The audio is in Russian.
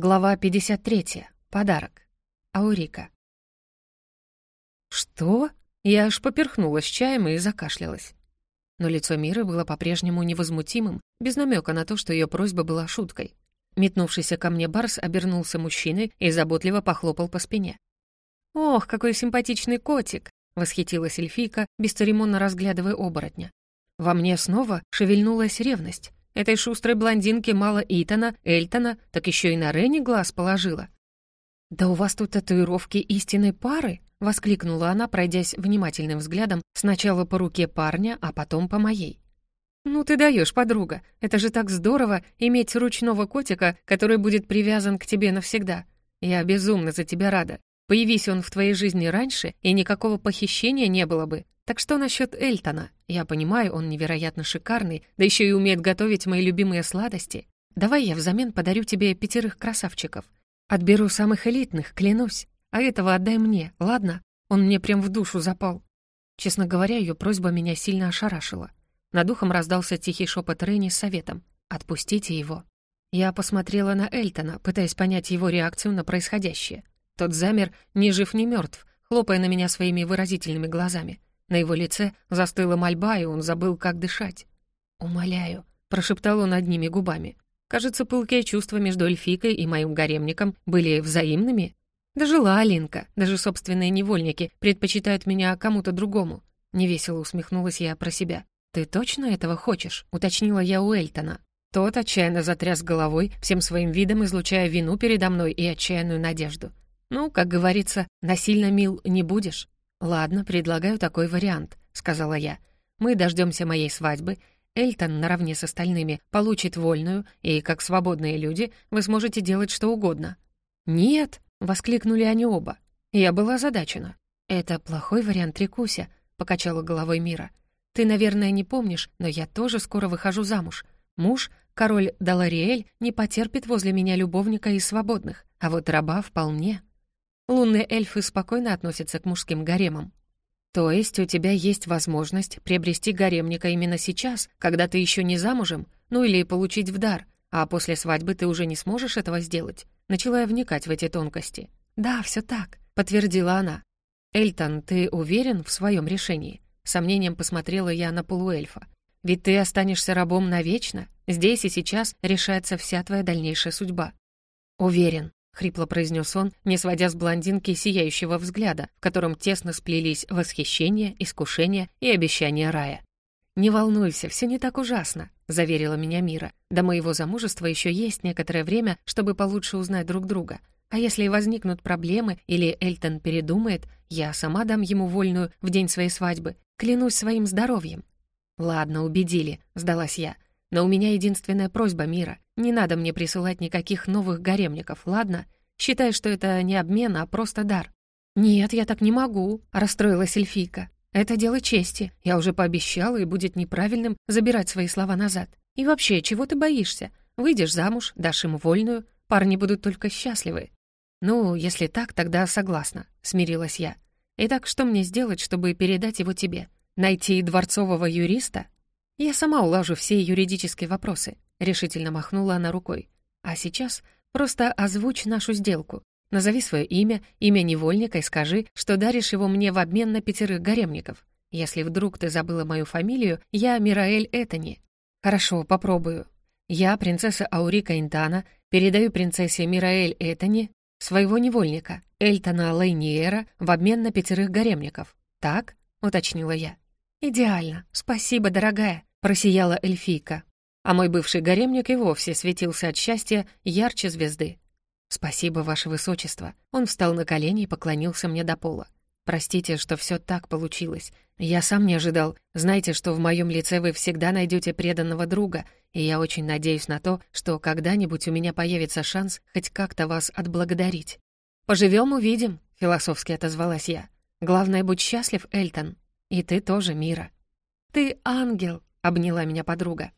Глава 53. Подарок. Аурика. «Что?» Я аж поперхнулась чаем и закашлялась. Но лицо Миры было по-прежнему невозмутимым, без намека на то, что ее просьба была шуткой. Метнувшийся ко мне Барс обернулся мужчиной и заботливо похлопал по спине. «Ох, какой симпатичный котик!» — восхитилась эльфийка, бесцеремонно разглядывая оборотня. Во мне снова шевельнулась ревность. Этой шустрой блондинке мало Итана, Эльтона, так еще и на Рене глаз положила. «Да у вас тут татуировки истинной пары?» — воскликнула она, пройдясь внимательным взглядом сначала по руке парня, а потом по моей. «Ну ты даешь, подруга. Это же так здорово иметь ручного котика, который будет привязан к тебе навсегда. Я безумно за тебя рада. Появись он в твоей жизни раньше, и никакого похищения не было бы. Так что насчет Эльтона? Я понимаю, он невероятно шикарный, да еще и умеет готовить мои любимые сладости. Давай я взамен подарю тебе пятерых красавчиков. Отберу самых элитных, клянусь. А этого отдай мне, ладно? Он мне прям в душу запал. Честно говоря, ее просьба меня сильно ошарашила. Над ухом раздался тихий шепот Ренни с советом. «Отпустите его». Я посмотрела на Эльтона, пытаясь понять его реакцию на происходящее. Тот замер, ни жив, ни мертв, хлопая на меня своими выразительными глазами. На его лице застыла мольба, и он забыл, как дышать. «Умоляю», — прошептал он одними губами. Кажется, пылкие чувства между эльфикой и моим гаремником были взаимными. Дожила Алинка, даже собственные невольники предпочитают меня кому-то другому. Невесело усмехнулась я про себя. «Ты точно этого хочешь?» — уточнила я у Эльтона. Тот отчаянно затряс головой, всем своим видом излучая вину передо мной и отчаянную надежду. «Ну, как говорится, насильно мил не будешь». «Ладно, предлагаю такой вариант», — сказала я. «Мы дождемся моей свадьбы, Эльтон наравне с остальными получит вольную, и, как свободные люди, вы сможете делать что угодно». «Нет!» — воскликнули они оба. Я была озадачена. «Это плохой вариант, Рикуся», — покачала головой Мира. «Ты, наверное, не помнишь, но я тоже скоро выхожу замуж. Муж, король Далариэль, не потерпит возле меня любовника и свободных, а вот раба вполне». Лунные эльфы спокойно относятся к мужским гаремам. То есть у тебя есть возможность приобрести гаремника именно сейчас, когда ты еще не замужем, ну или получить в дар, а после свадьбы ты уже не сможешь этого сделать. Начала я вникать в эти тонкости. «Да, все так», — подтвердила она. «Эльтон, ты уверен в своем решении?» Сомнением посмотрела я на полуэльфа. «Ведь ты останешься рабом навечно. Здесь и сейчас решается вся твоя дальнейшая судьба». «Уверен», хрипло произнес он, не сводя с блондинки сияющего взгляда, в котором тесно сплелись восхищение, искушение и обещание рая. «Не волнуйся, все не так ужасно», — заверила меня Мира. «До моего замужества еще есть некоторое время, чтобы получше узнать друг друга. А если возникнут проблемы или Эльтон передумает, я сама дам ему вольную в день своей свадьбы. Клянусь своим здоровьем». «Ладно, убедили», — сдалась я. Но у меня единственная просьба мира. Не надо мне присылать никаких новых гаремников, ладно? Считай, что это не обмен, а просто дар». «Нет, я так не могу», — расстроилась эльфийка. «Это дело чести. Я уже пообещала, и будет неправильным забирать свои слова назад. И вообще, чего ты боишься? Выйдешь замуж, дашь им вольную, парни будут только счастливы». «Ну, если так, тогда согласна», — смирилась я. «Итак, что мне сделать, чтобы передать его тебе? Найти дворцового юриста? «Я сама улажу все юридические вопросы», — решительно махнула она рукой. «А сейчас просто озвучь нашу сделку. Назови свое имя, имя невольника и скажи, что даришь его мне в обмен на пятерых гаремников. Если вдруг ты забыла мою фамилию, я Мираэль Этани». «Хорошо, попробую. Я, принцесса Аурика Интана, передаю принцессе Мираэль Этани своего невольника, Эльтона Лейниера, в обмен на пятерых гаремников. Так?» — уточнила я. «Идеально. Спасибо, дорогая», просияла эльфийка. А мой бывший гаремник и вовсе светился от счастья ярче звезды. «Спасибо, ваше высочество». Он встал на колени и поклонился мне до пола. «Простите, что все так получилось. Я сам не ожидал. Знаете, что в моем лице вы всегда найдете преданного друга, и я очень надеюсь на то, что когда-нибудь у меня появится шанс хоть как-то вас отблагодарить». «Поживем, увидим», — философски отозвалась я. «Главное, будь счастлив, Эльтон. И ты тоже, Мира». «Ты ангел», — обняла меня подруга.